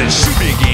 and shooting